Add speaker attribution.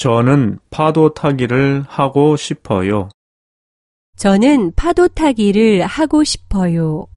Speaker 1: 저는 파도 타기를 하고 싶어요.
Speaker 2: 저는 파도 타기를 하고 싶어요.